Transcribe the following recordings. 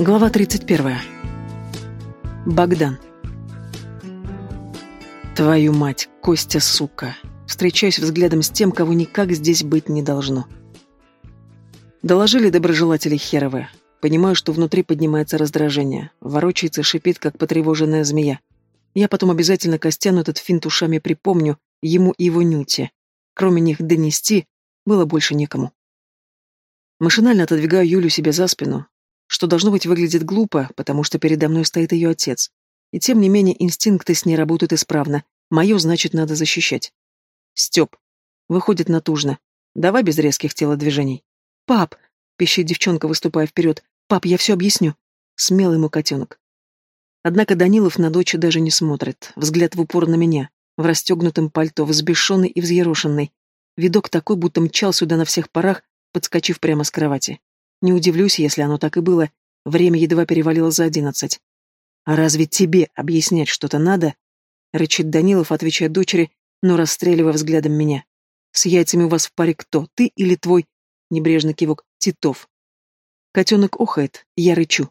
Глава 31. Богдан. Твою мать, Костя, сука. Встречаюсь взглядом с тем, кого никак здесь быть не должно. Доложили доброжелатели херовы. Понимаю, что внутри поднимается раздражение. Ворочается, шипит, как потревоженная змея. Я потом обязательно Костяну этот финт ушами припомню, ему и его нюте. Кроме них донести было больше некому. Машинально отодвигаю Юлю себе за спину, что должно быть выглядит глупо, потому что передо мной стоит ее отец. И тем не менее инстинкты с ней работают исправно. Мое, значит, надо защищать. Степ. Выходит натужно. Давай без резких телодвижений. Пап! Пищит девчонка, выступая вперед. Пап, я все объясню. Смелый мой котенок. Однако Данилов на дочь даже не смотрит. Взгляд в упор на меня. В расстегнутом пальто, взбешенный и взъерошенный. Видок такой, будто мчал сюда на всех парах, подскочив прямо с кровати. Не удивлюсь, если оно так и было. Время едва перевалило за одиннадцать. «А разве тебе объяснять что-то надо?» — рычит Данилов, отвечая дочери, но расстреливая взглядом меня. «С яйцами у вас в паре кто, ты или твой?» — небрежный кивок. «Титов». Котенок охает, я рычу.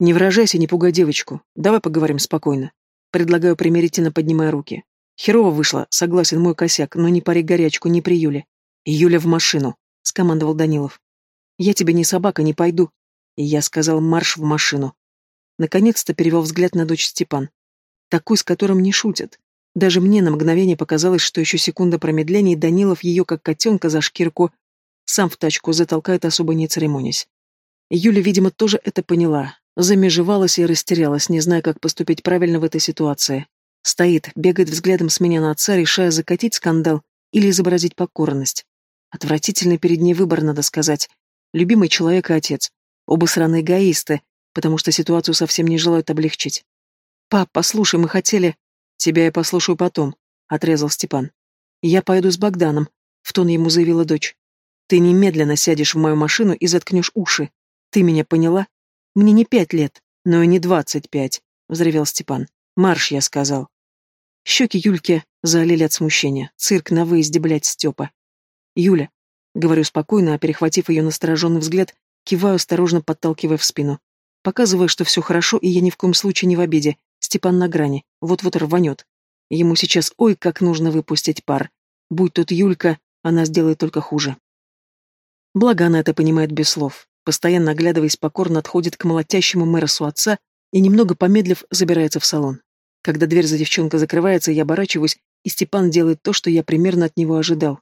«Не выражайся, не пугай девочку. Давай поговорим спокойно». Предлагаю примирительно, поднимая руки. Херово вышло, согласен мой косяк, но не пари горячку, не при Юле. «Юля в машину», — скомандовал Данилов. Я тебе не собака, не пойду. И я сказал марш в машину. Наконец-то перевел взгляд на дочь Степан. Такой, с которым не шутят. Даже мне на мгновение показалось, что еще секунда промедления, и Данилов ее, как котенка за шкирку, сам в тачку затолкает, особо не церемонясь. Юля, видимо, тоже это поняла. Замежевалась и растерялась, не зная, как поступить правильно в этой ситуации. Стоит, бегает взглядом с меня на отца, решая закатить скандал или изобразить покорность. Отвратительный перед ней выбор, надо сказать, любимый человек и отец. Оба сраные эгоисты, потому что ситуацию совсем не желают облегчить. «Пап, послушай, мы хотели...» «Тебя я послушаю потом», — отрезал Степан. «Я пойду с Богданом», — в тон ему заявила дочь. «Ты немедленно сядешь в мою машину и заткнешь уши. Ты меня поняла? Мне не пять лет, но и не двадцать пять», — взревел Степан. «Марш», — я сказал. Щеки Юльки залили от смущения. Цирк на выезде, блядь, Степа. «Юля, Говорю спокойно, а перехватив ее настороженный взгляд, киваю, осторожно подталкивая в спину. Показывая, что все хорошо, и я ни в коем случае не в обиде. Степан на грани, вот-вот рванет. Ему сейчас ой, как нужно выпустить пар. Будь тут Юлька, она сделает только хуже. Благо она это понимает без слов. Постоянно оглядываясь покорно, отходит к молотящему Мэросу отца и, немного помедлив, забирается в салон. Когда дверь за девчонкой закрывается, я оборачиваюсь, и Степан делает то, что я примерно от него ожидал.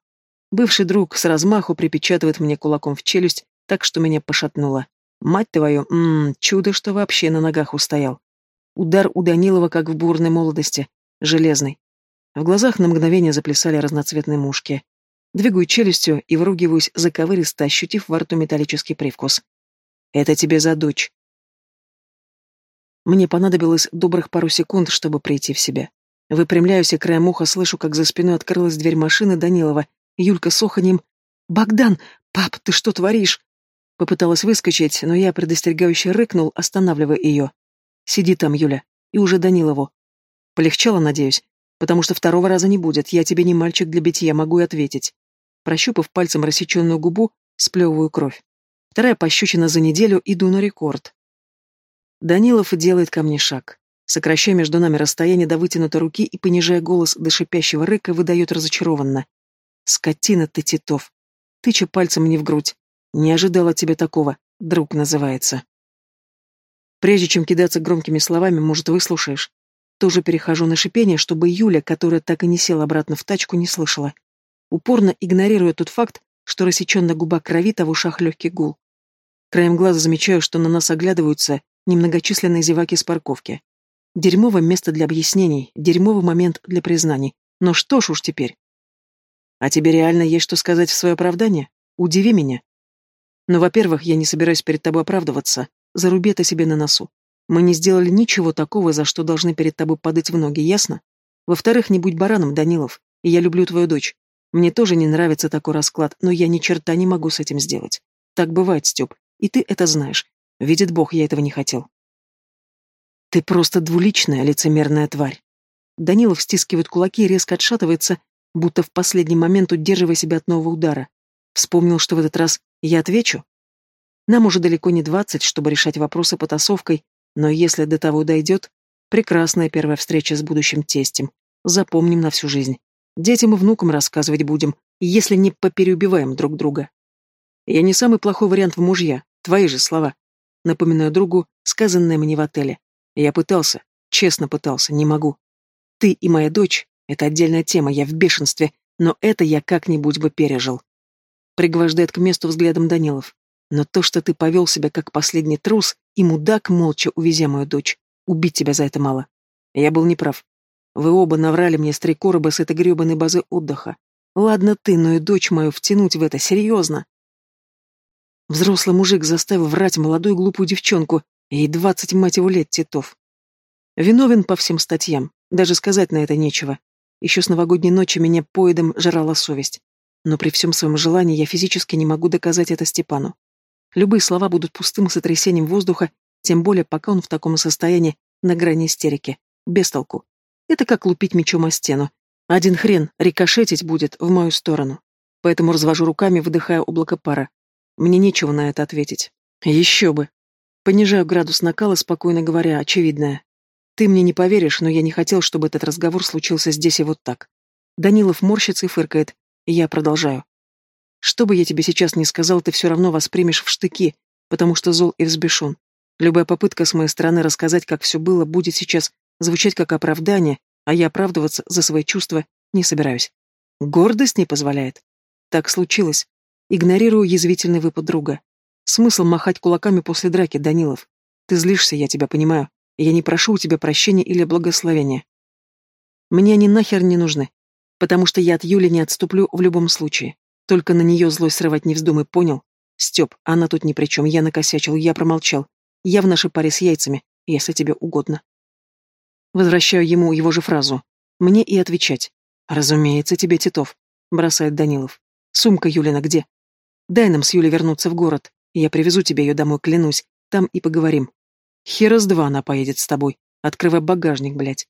Бывший друг с размаху припечатывает мне кулаком в челюсть, так что меня пошатнуло. Мать твою, ммм, чудо, что вообще на ногах устоял. Удар у Данилова, как в бурной молодости, железный. В глазах на мгновение заплясали разноцветные мушки. Двигаю челюстью и выругиваюсь заковыристо, ощутив во рту металлический привкус. «Это тебе за дочь». Мне понадобилось добрых пару секунд, чтобы прийти в себя. Выпрямляюсь и краем уха слышу, как за спиной открылась дверь машины Данилова, Юлька с оханьем «Богдан! Пап, ты что творишь?» Попыталась выскочить, но я предостерегающе рыкнул, останавливая ее. «Сиди там, Юля, и уже Данилову». Полегчало, надеюсь, потому что второго раза не будет, я тебе не мальчик для битья, могу и ответить. Прощупав пальцем рассеченную губу, сплевываю кровь. Вторая пощечина за неделю, иду на рекорд. Данилов делает ко мне шаг. Сокращая между нами расстояние до вытянутой руки и, понижая голос до шипящего рыка, выдает разочарованно. Скотина ты, Титов. Тыча пальцем мне в грудь. Не ожидала тебе такого. Друг называется. Прежде чем кидаться громкими словами, может, выслушаешь. Тоже перехожу на шипение, чтобы Юля, которая так и не села обратно в тачку, не слышала. Упорно игнорируя тот факт, что рассеченная губа кровит, а в ушах легкий гул. Краем глаза замечаю, что на нас оглядываются немногочисленные зеваки с парковки. Дерьмовое место для объяснений, дерьмовый момент для признаний. Но что ж уж теперь. А тебе реально есть что сказать в свое оправдание? Удиви меня. Но, во-первых, я не собираюсь перед тобой оправдываться. Заруби это себе на носу. Мы не сделали ничего такого, за что должны перед тобой падать в ноги, ясно? Во-вторых, не будь бараном, Данилов. И я люблю твою дочь. Мне тоже не нравится такой расклад, но я ни черта не могу с этим сделать. Так бывает, Степ. И ты это знаешь. Видит Бог, я этого не хотел. Ты просто двуличная, лицемерная тварь. Данилов стискивает кулаки и резко отшатывается, будто в последний момент удерживая себя от нового удара. Вспомнил, что в этот раз я отвечу. Нам уже далеко не двадцать, чтобы решать вопросы потасовкой, но если до того дойдет, прекрасная первая встреча с будущим тестем. Запомним на всю жизнь. Детям и внукам рассказывать будем, если не попереубиваем друг друга. Я не самый плохой вариант в мужья, твои же слова. Напоминаю другу, сказанное мне в отеле. Я пытался, честно пытался, не могу. Ты и моя дочь — это отдельная тема, я в бешенстве, но это я как-нибудь бы пережил. Пригвождает к месту взглядом Данилов. Но то, что ты повел себя как последний трус и мудак, молча увезя мою дочь, убить тебя за это мало. Я был неправ. Вы оба наврали мне с три короба с этой гребаной базы отдыха. Ладно ты, но и дочь мою втянуть в это серьезно. Взрослый мужик заставил врать молодую глупую девчонку, ей двадцать, мать его, лет, Титов. Виновен по всем статьям, даже сказать на это нечего. Еще с новогодней ночи меня поедом жрала совесть. Но при всем своем желании я физически не могу доказать это Степану. Любые слова будут пустым сотрясением воздуха, тем более пока он в таком состоянии, на грани истерики. Без толку. Это как лупить мечом о стену. Один хрен рикошетить будет в мою сторону. Поэтому развожу руками, выдыхая облако пара. Мне нечего на это ответить. Еще бы. Понижаю градус накала, спокойно говоря, очевидное. Ты мне не поверишь, но я не хотел, чтобы этот разговор случился здесь и вот так. Данилов морщится и фыркает. Я продолжаю. Что бы я тебе сейчас ни сказал, ты все равно воспримешь в штыки, потому что зол и взбешен. Любая попытка с моей стороны рассказать, как все было, будет сейчас звучать как оправдание, а я оправдываться за свои чувства не собираюсь. Гордость не позволяет. Так случилось. Игнорирую язвительный выпад друга. Смысл махать кулаками после драки, Данилов. Ты злишься, я тебя понимаю. Я не прошу у тебя прощения или благословения. Мне они нахер не нужны, потому что я от Юли не отступлю в любом случае. Только на нее злой срывать не вздумай, понял? Степ, она тут ни при чем, я накосячил, я промолчал. Я в нашей паре с яйцами, если тебе угодно. Возвращаю ему его же фразу. Мне и отвечать. «Разумеется, тебе, Титов», — бросает Данилов. «Сумка Юлина где?» «Дай нам с Юлей вернуться в город. Я привезу тебе ее домой, клянусь. Там и поговорим». «Хера два она поедет с тобой. Открывай багажник, блядь».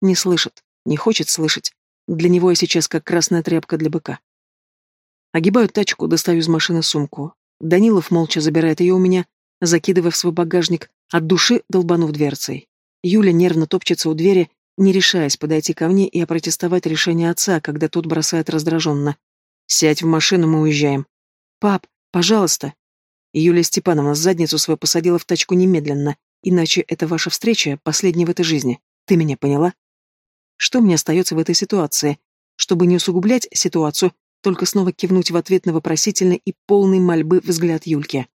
Не слышит, не хочет слышать. Для него я сейчас как красная тряпка для быка. Огибаю тачку, достаю из машины сумку. Данилов молча забирает ее у меня, закидывая в свой багажник, от души долбанув дверцей. Юля нервно топчется у двери, не решаясь подойти ко мне и опротестовать решение отца, когда тот бросает раздраженно. «Сядь в машину, мы уезжаем». «Пап, пожалуйста». Юлия Степановна задницу свою посадила в тачку немедленно, иначе это ваша встреча, последняя в этой жизни. Ты меня поняла? Что мне остается в этой ситуации? Чтобы не усугублять ситуацию, только снова кивнуть в ответ на вопросительный и полный мольбы взгляд Юльки.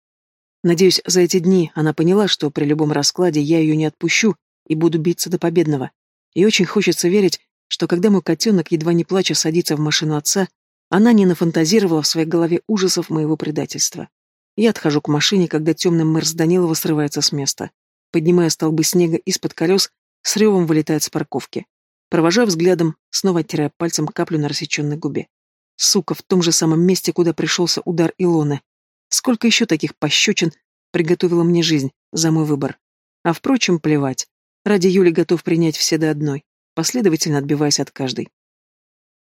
Надеюсь, за эти дни она поняла, что при любом раскладе я ее не отпущу, и буду биться до победного. И очень хочется верить, что когда мой котенок, едва не плача, садится в машину отца, она не нафантазировала в своей голове ужасов моего предательства. Я отхожу к машине, когда темный мэр с Данилова срывается с места. Поднимая столбы снега из-под колес, с ревом вылетает с парковки. Провожаю взглядом, снова оттирая пальцем каплю на рассеченной губе. Сука, в том же самом месте, куда пришелся удар Илоны. Сколько еще таких пощечин приготовила мне жизнь за мой выбор. А впрочем, плевать. Ради Юли готов принять все до одной, последовательно отбиваясь от каждой.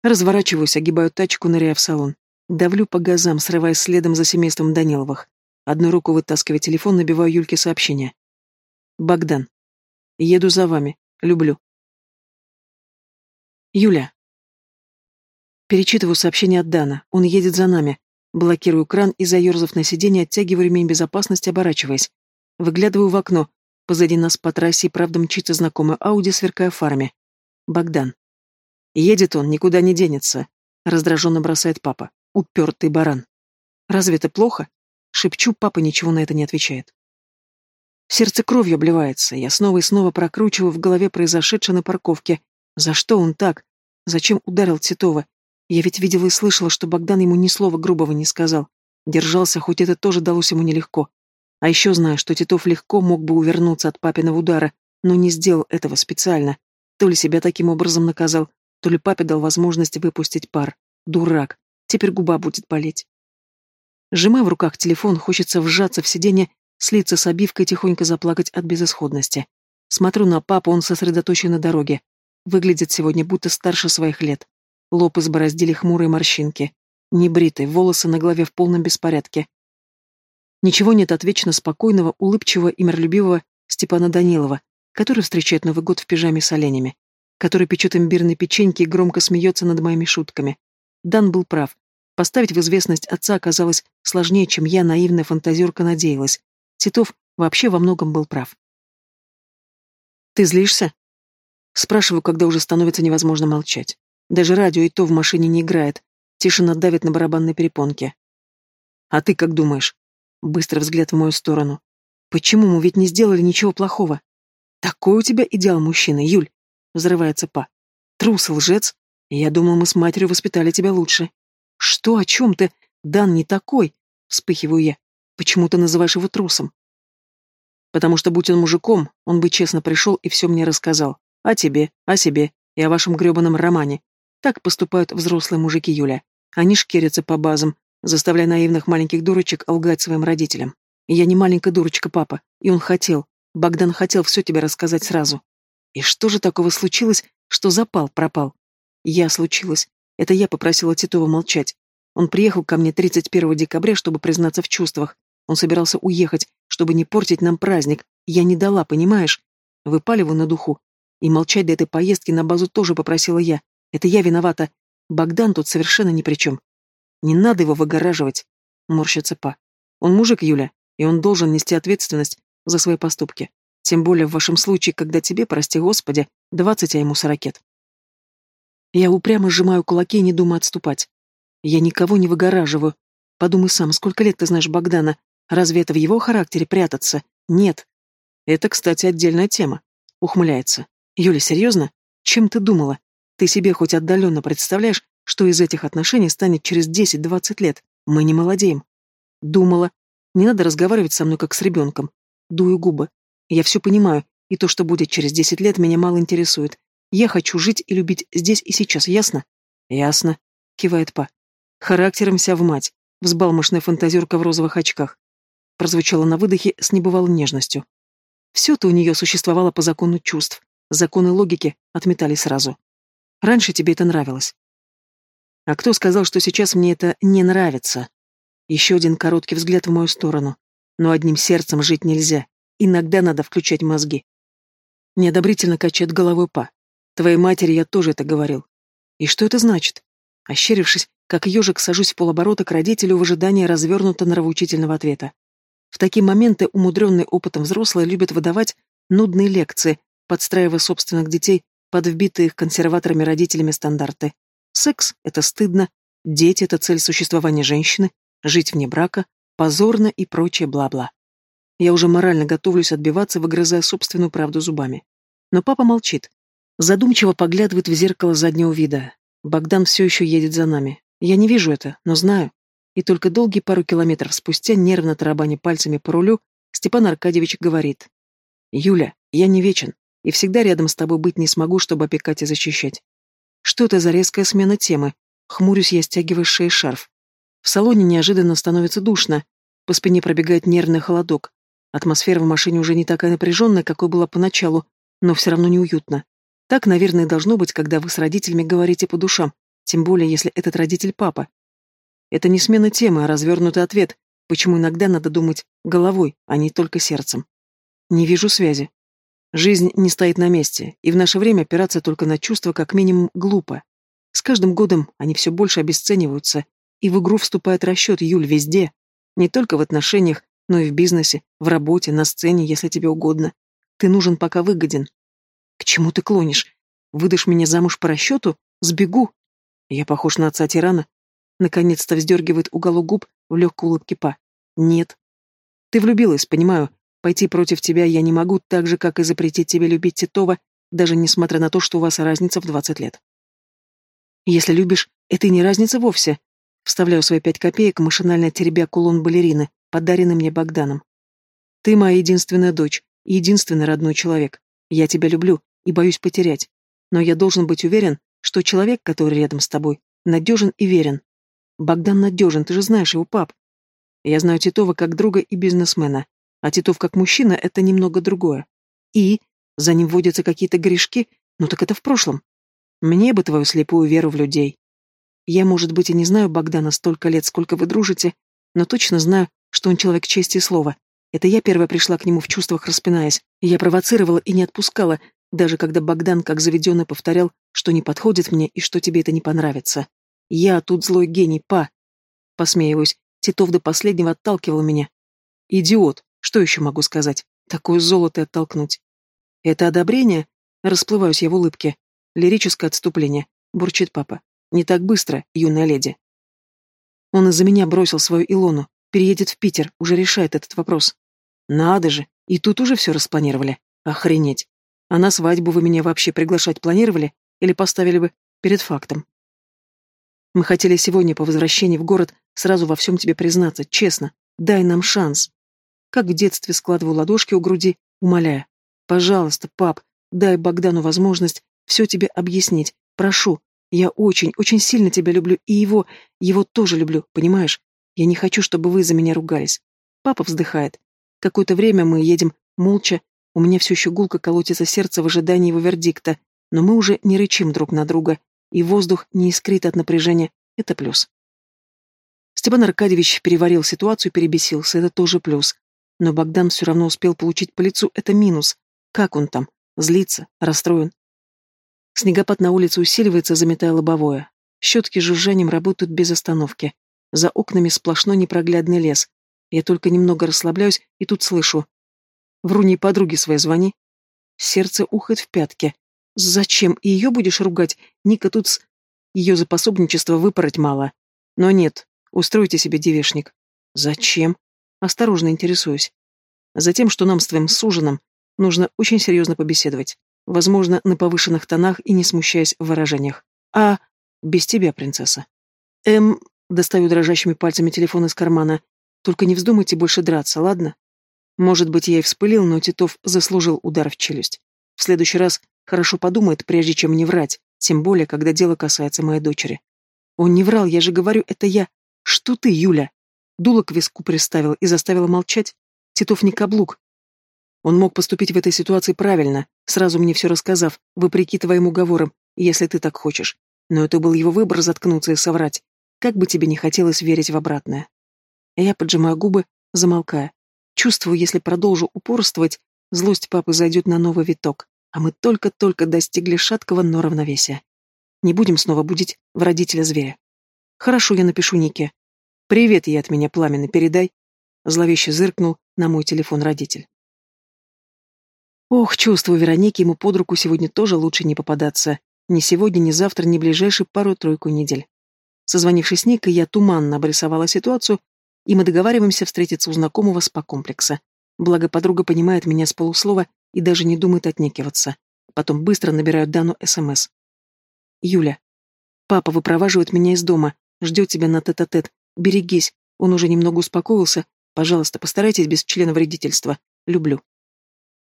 Разворачиваюсь, огибаю тачку, ныряя в салон. Давлю по газам, срываясь следом за семейством Даниловых. Одной рукой вытаскивая телефон, набиваю Юльке сообщение. «Богдан. Еду за вами. Люблю». Юля. Перечитываю сообщение от Дана. Он едет за нами. Блокирую кран и, заерзав на сиденье, оттягиваю ремень безопасности, оборачиваясь. Выглядываю в окно. Позади нас по трассе и правда мчится знакомая Ауди, сверкая фарами. Богдан. Едет он, никуда не денется. Раздраженно бросает папа. Упертый баран. Разве это плохо? Шепчу, папа ничего на это не отвечает. Сердце кровью обливается. Я снова и снова прокручиваю в голове произошедшее на парковке. За что он так? Зачем ударил Титова? Я ведь видела и слышала, что Богдан ему ни слова грубого не сказал. Держался, хоть это тоже далось ему нелегко. А еще знаю, что Титов легко мог бы увернуться от папиного удара, но не сделал этого специально. То ли себя таким образом наказал, то ли папе дал возможность выпустить пар. Дурак. Теперь губа будет болеть. Сжимая в руках телефон, хочется вжаться в сиденье, слиться с обивкой и тихонько заплакать от безысходности. Смотрю на папу, он сосредоточен на дороге. Выглядит сегодня будто старше своих лет. Лоб избороздили хмурые морщинки. Небритый, волосы на голове в полном беспорядке. Ничего нет от вечно спокойного, улыбчивого и миролюбивого Степана Данилова, который встречает Новый год в пижаме с оленями, который печет имбирные печеньки и громко смеется над моими шутками. Дан был прав. Поставить в известность отца оказалось сложнее, чем я, наивная фантазерка, надеялась. Титов вообще во многом был прав. «Ты злишься?» Спрашиваю, когда уже становится невозможно молчать. Даже радио и то в машине не играет. Тишина давит на барабанной перепонке. «А ты как думаешь?» Быстрый взгляд в мою сторону. «Почему мы ведь не сделали ничего плохого?» «Такой у тебя идеал мужчины, Юль!» Взрывается Па. «Трус, лжец! Я думал, мы с матерью воспитали тебя лучше». «Что, о чем ты? Дан не такой!» Вспыхиваю я. «Почему ты называешь его трусом?» «Потому что, будь он мужиком, он бы честно пришел и все мне рассказал. О тебе, о себе и о вашем гребаном романе. Так поступают взрослые мужики, Юля. Они шкерятся по базам, заставляя наивных маленьких дурочек лгать своим родителям. я не маленькая дурочка, папа, и он хотел. Богдан хотел все тебе рассказать сразу. И что же такого случилось, что запал, пропал? Я случилось. Это я попросила Титова молчать. Он приехал ко мне 31 декабря, чтобы признаться в чувствах. Он собирался уехать, чтобы не портить нам праздник. Я не дала, понимаешь? Выпаливаю на духу. И молчать до этой поездки на базу тоже попросила я. Это я виновата. Богдан тут совершенно ни при чем. Не надо его выгораживать, морщится Па. Он мужик, Юля, и он должен нести ответственность за свои поступки. Тем более в вашем случае, когда тебе, прости господи, двадцать, а ему сорокет. Я упрямо сжимаю кулаки и не думаю отступать. Я никого не выгораживаю. Подумай сам, сколько лет ты знаешь Богдана? Разве это в его характере прятаться? Нет. Это, кстати, отдельная тема. Ухмыляется. Юля, серьезно? Чем ты думала? Ты себе хоть отдаленно представляешь, что из этих отношений станет через 10-20 лет? Мы не молодеем. Думала. Не надо разговаривать со мной, как с ребенком. Дую губы. Я все понимаю, и то, что будет через десять лет, меня мало интересует. Я хочу жить и любить здесь и сейчас, ясно? Ясно, кивает Па. Характером вся в мать, взбалмошная фантазерка в розовых очках. Прозвучало на выдохе с небывалой нежностью. Все-то у нее существовало по закону чувств. Законы логики отметали сразу. Раньше тебе это нравилось. А кто сказал, что сейчас мне это не нравится? Еще один короткий взгляд в мою сторону. Но одним сердцем жить нельзя. Иногда надо включать мозги. Неодобрительно качает головой Па. Твоей матери я тоже это говорил. И что это значит? Ощерившись, как ежик, сажусь в полоборота к родителю в ожидании развернуто нравоучительного ответа. В такие моменты умудренные опытом взрослые любят выдавать нудные лекции, подстраивая собственных детей под вбитые их консерваторами родителями стандарты. Секс — это стыдно, дети — это цель существования женщины, жить вне брака, позорно и прочее бла-бла. Я уже морально готовлюсь отбиваться, выгрызая собственную правду зубами. Но папа молчит. Задумчиво поглядывает в зеркало заднего вида. Богдан все еще едет за нами. Я не вижу это, но знаю. И только долгие пару километров спустя, нервно тарабаня пальцами по рулю, Степан Аркадьевич говорит. «Юля, я не вечен, и всегда рядом с тобой быть не смогу, чтобы опекать и защищать. Что это за резкая смена темы? Хмурюсь я, стягивая с шеи шарф. В салоне неожиданно становится душно. По спине пробегает нервный холодок. Атмосфера в машине уже не такая напряженная, какой была поначалу, но все равно неуютно. Так, наверное, должно быть, когда вы с родителями говорите по душам, тем более, если этот родитель папа. Это не смена темы, а развернутый ответ, почему иногда надо думать головой, а не только сердцем. Не вижу связи. Жизнь не стоит на месте, и в наше время опираться только на чувства как минимум глупо. С каждым годом они все больше обесцениваются, и в игру вступает расчет Юль везде, не только в отношениях, но и в бизнесе, в работе, на сцене, если тебе угодно. Ты нужен, пока выгоден. К чему ты клонишь? Выдашь меня замуж по расчету? Сбегу. Я похож на отца тирана. Наконец-то вздергивает уголок губ в легкой улыбке Па. Нет. Ты влюбилась, понимаю. Пойти против тебя я не могу, так же, как и запретить тебе любить Титова, даже несмотря на то, что у вас разница в двадцать лет. Если любишь, это и не разница вовсе. Вставляю свои пять копеек, машинально теребя кулон балерины подаренный мне Богданом. Ты моя единственная дочь, единственный родной человек. Я тебя люблю и боюсь потерять. Но я должен быть уверен, что человек, который рядом с тобой, надежен и верен. Богдан надежен, ты же знаешь его, пап. Я знаю Титова как друга и бизнесмена, а Титов как мужчина — это немного другое. И за ним водятся какие-то грешки, ну так это в прошлом. Мне бы твою слепую веру в людей. Я, может быть, и не знаю Богдана столько лет, сколько вы дружите, но точно знаю, что он человек чести и слова. Это я первая пришла к нему в чувствах, распинаясь. Я провоцировала и не отпускала, даже когда Богдан, как заведенный, повторял, что не подходит мне и что тебе это не понравится. Я тут злой гений, па. Посмеиваюсь. Титов до последнего отталкивал меня. Идиот. Что еще могу сказать? Такое золото оттолкнуть. Это одобрение? Расплываюсь я в улыбке. Лирическое отступление. Бурчит папа. Не так быстро, юная леди. Он из-за меня бросил свою Илону. Переедет в Питер, уже решает этот вопрос. Надо же, и тут уже все распланировали. Охренеть. А на свадьбу вы меня вообще приглашать планировали? Или поставили бы перед фактом? Мы хотели сегодня по возвращении в город сразу во всем тебе признаться, честно. Дай нам шанс. Как в детстве складываю ладошки у груди, умоляя. Пожалуйста, пап, дай Богдану возможность все тебе объяснить. Прошу. Я очень, очень сильно тебя люблю, и его, его тоже люблю, понимаешь? Я не хочу, чтобы вы за меня ругались. Папа вздыхает. Какое-то время мы едем молча, у меня все еще гулко колотится сердце в ожидании его вердикта, но мы уже не рычим друг на друга, и воздух не искрит от напряжения. Это плюс. Степан Аркадьевич переварил ситуацию, перебесился, это тоже плюс. Но Богдан все равно успел получить по лицу, это минус. Как он там? Злится? Расстроен? Снегопад на улице усиливается, заметая лобовое. Щетки жужжанием работают без остановки. За окнами сплошной непроглядный лес. Я только немного расслабляюсь, и тут слышу. Вру не подруге своей звони. Сердце ухает в пятки. Зачем? Ее будешь ругать? Ника тут с... Ее за пособничество выпороть мало. Но нет, устройте себе девешник. Зачем? Осторожно интересуюсь. Затем, что нам с твоим суженом нужно очень серьезно побеседовать. Возможно, на повышенных тонах и не смущаясь в выражениях. А... Без тебя, принцесса. Эм... Достаю дрожащими пальцами телефон из кармана. Только не вздумайте больше драться, ладно? Может быть, я и вспылил, но Титов заслужил удар в челюсть. В следующий раз хорошо подумает, прежде чем не врать, тем более, когда дело касается моей дочери. Он не врал, я же говорю, это я. Что ты, Юля? Дуло к виску приставил и заставила молчать. Титов не каблук. Он мог поступить в этой ситуации правильно, сразу мне все рассказав, вопреки твоим уговорам, если ты так хочешь. Но это был его выбор заткнуться и соврать. Как бы тебе не хотелось верить в обратное. Я поджимаю губы, замолкая. Чувствую, если продолжу упорствовать, злость папы зайдет на новый виток, а мы только-только достигли шаткого, но равновесия. Не будем снова будить в родителя зверя. Хорошо, я напишу Нике. Привет ей от меня пламенно передай. Зловеще зыркнул на мой телефон родитель. Ох, чувствую, Веронике ему под руку сегодня тоже лучше не попадаться. Ни сегодня, ни завтра, ни ближайшие пару-тройку недель. Созвонившись с Никой, я туманно обрисовала ситуацию и мы договариваемся встретиться у знакомого спа-комплекса. Благо подруга понимает меня с полуслова и даже не думает отнекиваться. Потом быстро набираю Дану СМС. «Юля. Папа выпроваживает меня из дома, ждет тебя на тет-а-тет. -тет. Берегись, он уже немного успокоился. Пожалуйста, постарайтесь без члена вредительства. Люблю».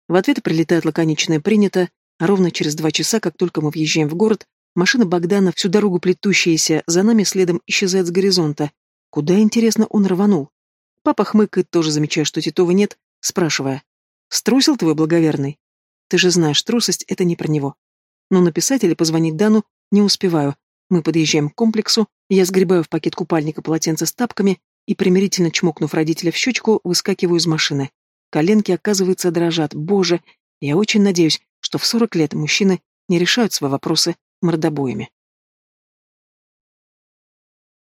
В ответ прилетает лаконичное «принято», а ровно через два часа, как только мы въезжаем в город, машина Богдана, всю дорогу плетущаяся, за нами следом исчезает с горизонта, Куда, интересно, он рванул? Папа хмыкает, тоже замечая, что Титова нет, спрашивая. «Струсил твой благоверный?» «Ты же знаешь, трусость — это не про него». Но написать или позвонить Дану не успеваю. Мы подъезжаем к комплексу, я сгребаю в пакет купальника полотенце с тапками и, примирительно чмокнув родителя в щечку, выскакиваю из машины. Коленки, оказывается, дрожат. Боже, я очень надеюсь, что в сорок лет мужчины не решают свои вопросы мордобоями.